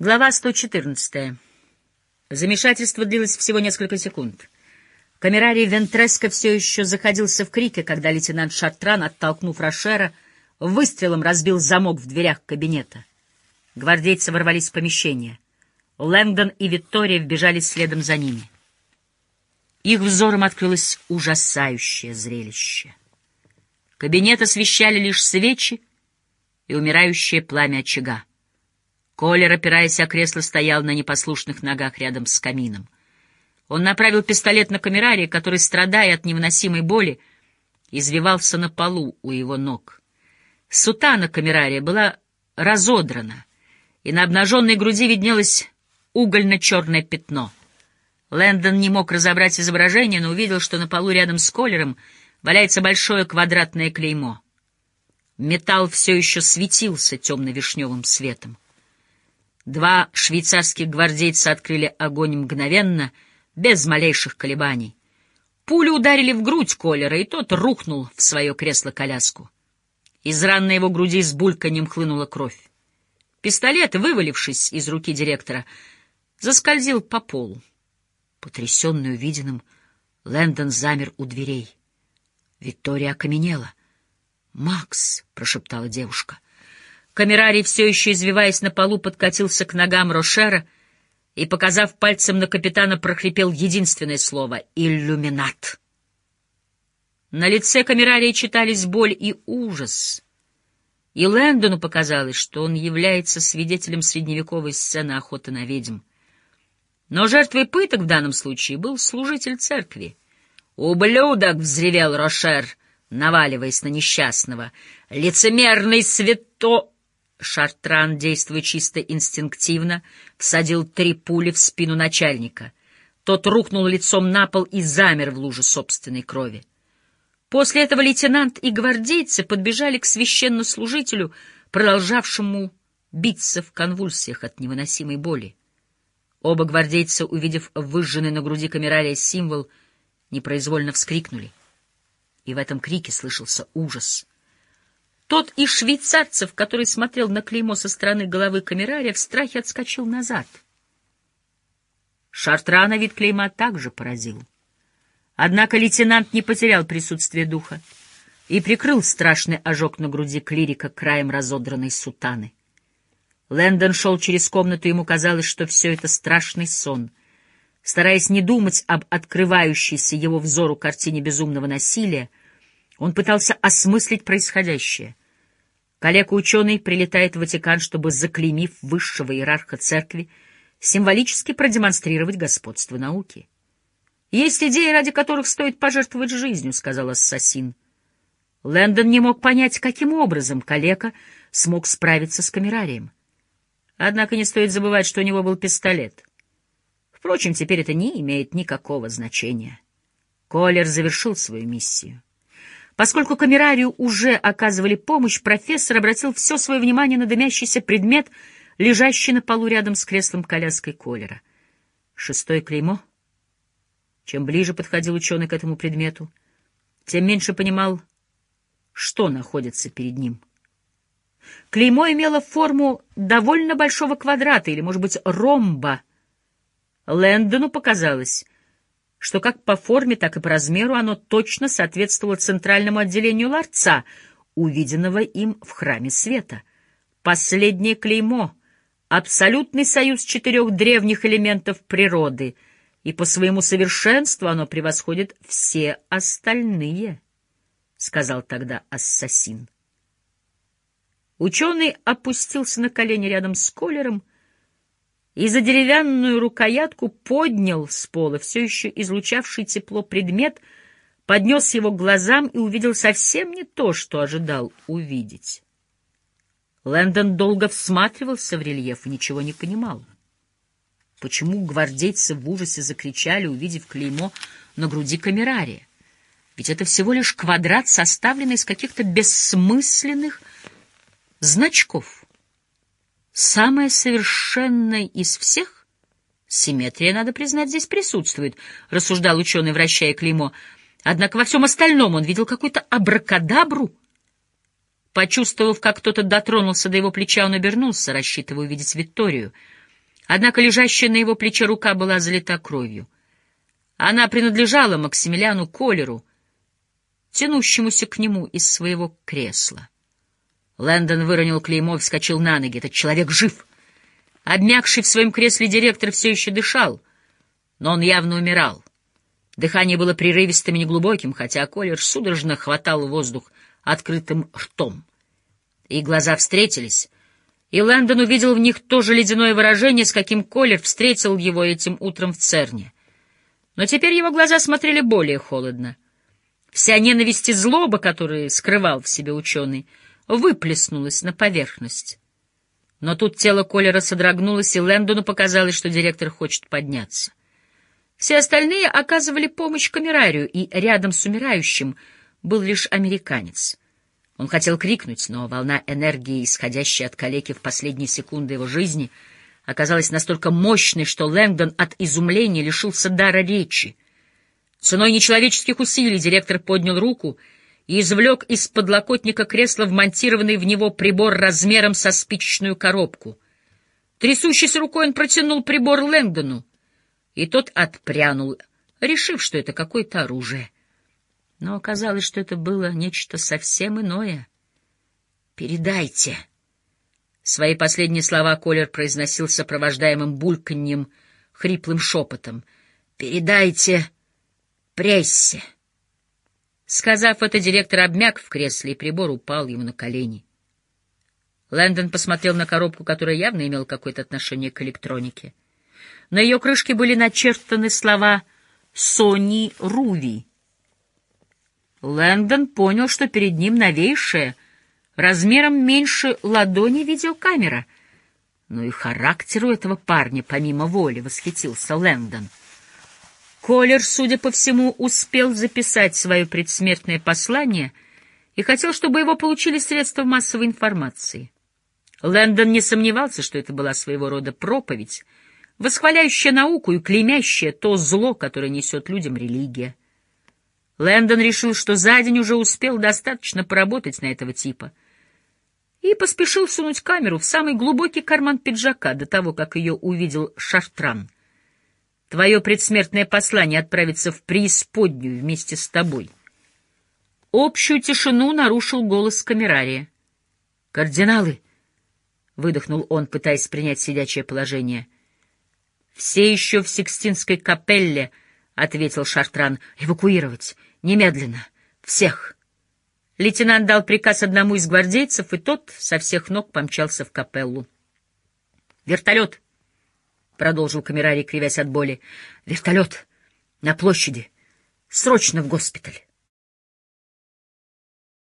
Глава 114. Замешательство длилось всего несколько секунд. Камерарий Вентреско все еще заходился в крике, когда лейтенант Шартран, оттолкнув Рошера, выстрелом разбил замок в дверях кабинета. Гвардейцы ворвались в помещение. Лэнгдон и Виктория вбежали следом за ними. Их взором открылось ужасающее зрелище. Кабинет освещали лишь свечи и умирающее пламя очага. Колер, опираясь о кресло, стоял на непослушных ногах рядом с камином. Он направил пистолет на камерария, который, страдая от невыносимой боли, извивался на полу у его ног. Сутана камерария была разодрана, и на обнаженной груди виднелось угольно-черное пятно. Лэндон не мог разобрать изображение, но увидел, что на полу рядом с Колером валяется большое квадратное клеймо. Металл все еще светился темно-вишневым светом. Два швейцарских гвардейца открыли огонь мгновенно, без малейших колебаний. Пули ударили в грудь Колера, и тот рухнул в свое кресло-коляску. Из ран на его груди с бульканьем хлынула кровь. Пистолет, вывалившись из руки директора, заскользил по полу. Потрясенный увиденным, Лэндон замер у дверей. Виктория окаменела. «Макс!» — прошептала девушка — Камерарий, все еще извиваясь на полу, подкатился к ногам Рошера и, показав пальцем на капитана, прохрипел единственное слово — «Иллюминат». На лице Камерария читались боль и ужас, и Лэндону показалось, что он является свидетелем средневековой сцены охоты на ведьм. Но жертвой пыток в данном случае был служитель церкви. «Ублюдок!» — взревел Рошер, наваливаясь на несчастного. «Лицемерный свято...» Шартран, действуя чисто инстинктивно, всадил три пули в спину начальника. Тот рухнул лицом на пол и замер в луже собственной крови. После этого лейтенант и гвардейцы подбежали к священнослужителю, продолжавшему биться в конвульсиях от невыносимой боли. Оба гвардейца, увидев выжженный на груди камералия символ, непроизвольно вскрикнули. И в этом крике слышался ужас — тот из швейцарцев, который смотрел на клеймо со стороны головы камерария, в страхе отскочил назад. Шартрана вид клейма также поразил. Однако лейтенант не потерял присутствие духа и прикрыл страшный ожог на груди клирика краем разодранной сутаны. Лэндон шел через комнату, ему казалось, что все это страшный сон. Стараясь не думать об открывающейся его взору картине безумного насилия, он пытался осмыслить происходящее. Коллега-ученый прилетает в Ватикан, чтобы, заклеймив высшего иерарха церкви, символически продемонстрировать господство науки. «Есть идеи, ради которых стоит пожертвовать жизнью», — сказал ассасин. Лэндон не мог понять, каким образом калека смог справиться с камерарием. Однако не стоит забывать, что у него был пистолет. Впрочем, теперь это не имеет никакого значения. Колер завершил свою миссию. Поскольку камерарию уже оказывали помощь, профессор обратил все свое внимание на дымящийся предмет, лежащий на полу рядом с креслом коляской Колера. Шестое клеймо. Чем ближе подходил ученый к этому предмету, тем меньше понимал, что находится перед ним. Клеймо имело форму довольно большого квадрата или, может быть, ромба. Лэндону показалось — что как по форме, так и по размеру оно точно соответствовало центральному отделению ларца, увиденного им в храме света. Последнее клеймо — абсолютный союз четырех древних элементов природы, и по своему совершенству оно превосходит все остальные, — сказал тогда ассасин. Ученый опустился на колени рядом с Колером и за деревянную рукоятку поднял с пола все еще излучавший тепло предмет, поднес его к глазам и увидел совсем не то, что ожидал увидеть. Лэндон долго всматривался в рельеф и ничего не понимал. Почему гвардейцы в ужасе закричали, увидев клеймо на груди камерария? Ведь это всего лишь квадрат, составленный из каких-то бессмысленных значков. Самое совершенное из всех? Симметрия, надо признать, здесь присутствует, — рассуждал ученый, вращая клеймо. Однако во всем остальном он видел какую-то абракадабру. Почувствовав, как кто-то дотронулся до его плеча, он обернулся, рассчитывая увидеть Викторию. Однако лежащая на его плече рука была залита кровью. Она принадлежала Максимилиану Колеру, тянущемуся к нему из своего кресла. Лэндон выронил клеймо и вскочил на ноги. Этот человек жив. Обмякший в своем кресле директор все еще дышал, но он явно умирал. Дыхание было прерывистым и неглубоким, хотя Колер судорожно хватал воздух открытым ртом. И глаза встретились, и Лэндон увидел в них то же ледяное выражение, с каким Колер встретил его этим утром в Церне. Но теперь его глаза смотрели более холодно. Вся ненависть и злоба, которые скрывал в себе ученый, выплеснулась на поверхность. Но тут тело Колера содрогнулось, и Лэндону показалось, что директор хочет подняться. Все остальные оказывали помощь камерарию, и рядом с умирающим был лишь американец. Он хотел крикнуть, но волна энергии, исходящая от калеки в последние секунды его жизни, оказалась настолько мощной, что Лэнгдон от изумления лишился дара речи. Ценой нечеловеческих усилий директор поднял руку и извлек из подлокотника кресла вмонтированный в него прибор размером со спичечную коробку. Трясущейся рукой он протянул прибор Лэнгдону и тот отпрянул, решив, что это какое-то оружие. Но оказалось, что это было нечто совсем иное. «Передайте!» Свои последние слова Колер произносил сопровождаемым бульканьем, хриплым шепотом. «Передайте прессе!» Сказав это, директор обмяк в кресле, и прибор упал ему на колени. Лэндон посмотрел на коробку, которая явно имела какое-то отношение к электронике. На ее крышке были начертаны слова «Сони Руви». Лэндон понял, что перед ним новейшая, размером меньше ладони видеокамера. Но и характеру этого парня, помимо воли, восхитился Лэндон. Колер, судя по всему, успел записать свое предсмертное послание и хотел, чтобы его получили средства массовой информации. Лэндон не сомневался, что это была своего рода проповедь, восхваляющая науку и клеймящая то зло, которое несет людям религия. Лэндон решил, что за день уже успел достаточно поработать на этого типа, и поспешил сунуть камеру в самый глубокий карман пиджака до того, как ее увидел Шартран. Твое предсмертное послание отправится в преисподнюю вместе с тобой. Общую тишину нарушил голос камерария. «Кардиналы!» — выдохнул он, пытаясь принять сидячее положение — «Все еще в Сикстинской капелле», — ответил Шартран. «Эвакуировать. Немедленно. Всех». Лейтенант дал приказ одному из гвардейцев, и тот со всех ног помчался в капеллу. «Вертолет!» — продолжил камерарий, кривясь от боли. «Вертолет! На площади! Срочно в госпиталь!»